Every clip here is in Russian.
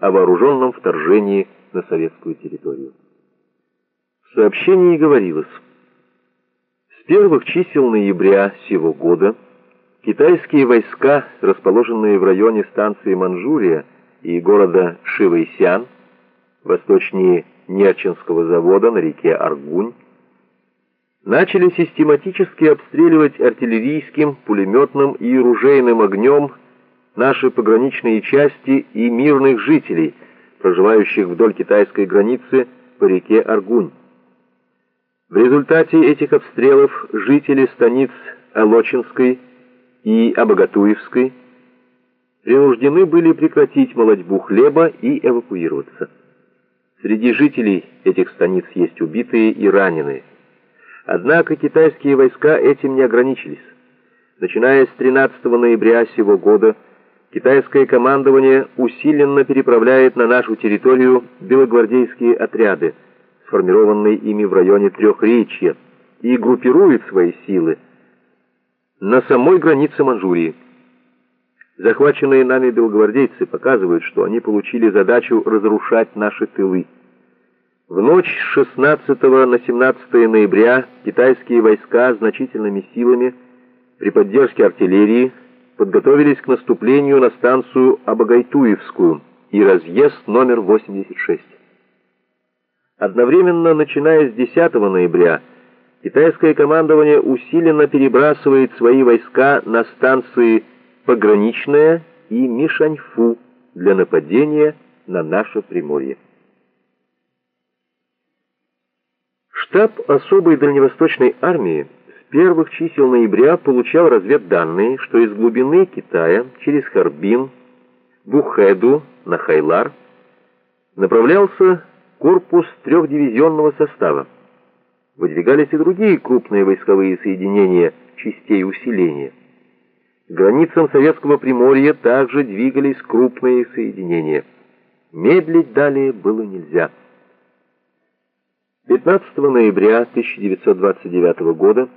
о вооруженном вторжении на советскую территорию. В сообщении говорилось, с первых чисел ноября сего года китайские войска, расположенные в районе станции Манчжурия и города Шивэйсян, восточнее Нерчинского завода на реке Аргунь, начали систематически обстреливать артиллерийским, пулеметным и ружейным огнем наши пограничные части и мирных жителей, проживающих вдоль китайской границы по реке Аргунь. В результате этих обстрелов жители станиц Алочинской и Абагатуевской принуждены были прекратить молодьбу хлеба и эвакуироваться. Среди жителей этих станиц есть убитые и раненые. Однако китайские войска этим не ограничились. Начиная с 13 ноября сего года, китайское командование усиленно переправляет на нашу территорию белогвардейские отряды, сформированные ими в районе Трехречья, и группирует свои силы на самой границе Манчжурии. Захваченные нами белогвардейцы показывают, что они получили задачу разрушать наши тылы. В ночь с 16 на 17 ноября китайские войска значительными силами при поддержке артиллерии подготовились к наступлению на станцию Абагайтуевскую и разъезд номер 86. Одновременно, начиная с 10 ноября, китайское командование усиленно перебрасывает свои войска на станции Пограничная и Мишаньфу для нападения на наше Приморье. Штаб особой дальневосточной армии первых чисел ноября получал разведданные, что из глубины Китая через Харбин, Бухеду на Хайлар направлялся корпус трехдивизионного состава. Выдвигались и другие крупные войсковые соединения частей усиления. К границам Советского Приморья также двигались крупные соединения. Медлить далее было нельзя. 15 ноября 1929 года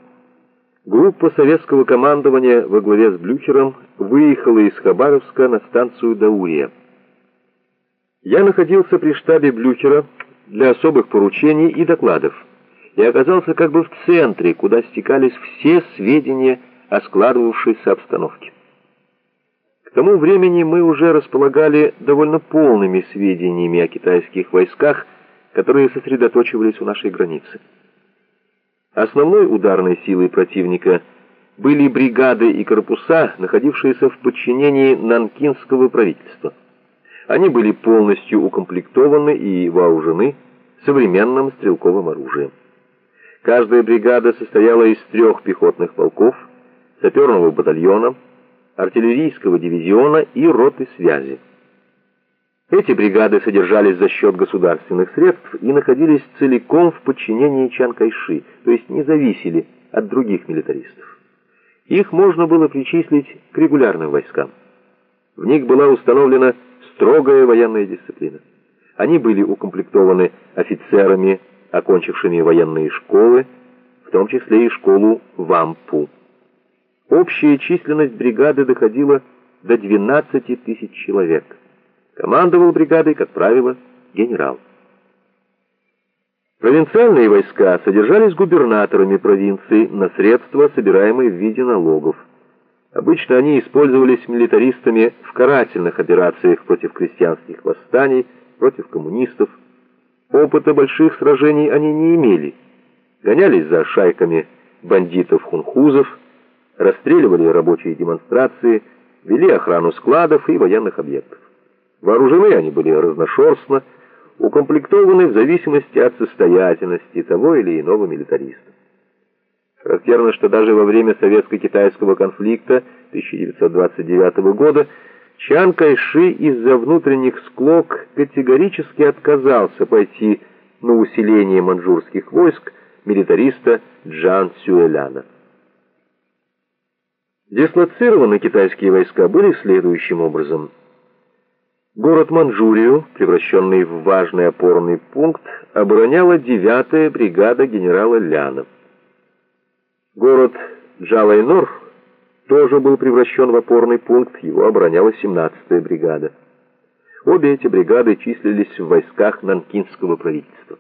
группа советского командования во главе с Блюхером выехала из Хабаровска на станцию Даурия. Я находился при штабе Блюхера для особых поручений и докладов и оказался как бы в центре, куда стекались все сведения о складывавшейся обстановке. К тому времени мы уже располагали довольно полными сведениями о китайских войсках, которые сосредоточивались у нашей границы. Основной ударной силой противника были бригады и корпуса, находившиеся в подчинении нанкинского правительства. Они были полностью укомплектованы и вооружены современным стрелковым оружием. Каждая бригада состояла из трех пехотных полков, саперного батальона, артиллерийского дивизиона и роты связи. Эти бригады содержались за счет государственных средств и находились целиком в подчинении Чан Кайши, то есть не зависели от других милитаристов. Их можно было причислить к регулярным войскам. В них была установлена строгая военная дисциплина. Они были укомплектованы офицерами, окончившими военные школы, в том числе и школу Вампу. Общая численность бригады доходила до 12 тысяч человек. Командовал бригадой, как правило, генерал. Провинциальные войска содержались губернаторами провинций на средства, собираемые в виде налогов. Обычно они использовались милитаристами в карательных операциях против крестьянских восстаний, против коммунистов. Опыта больших сражений они не имели. Гонялись за шайками бандитов-хунхузов, расстреливали рабочие демонстрации, вели охрану складов и военных объектов. Вооружены они были разношерстно, укомплектованы в зависимости от состоятельности того или иного милитариста. Характерно, что даже во время советско-китайского конфликта 1929 года Чан Кайши из-за внутренних склок категорически отказался пойти на усиление манчжурских войск милитариста Джан Цюэляна. Дислоцированы китайские войска были следующим образом – Город Манчжурию, превращенный в важный опорный пункт, обороняла 9-я бригада генерала Ляна. Город Джалайнор тоже был превращен в опорный пункт, его обороняла 17-я бригада. Обе эти бригады числились в войсках нанкинского правительства.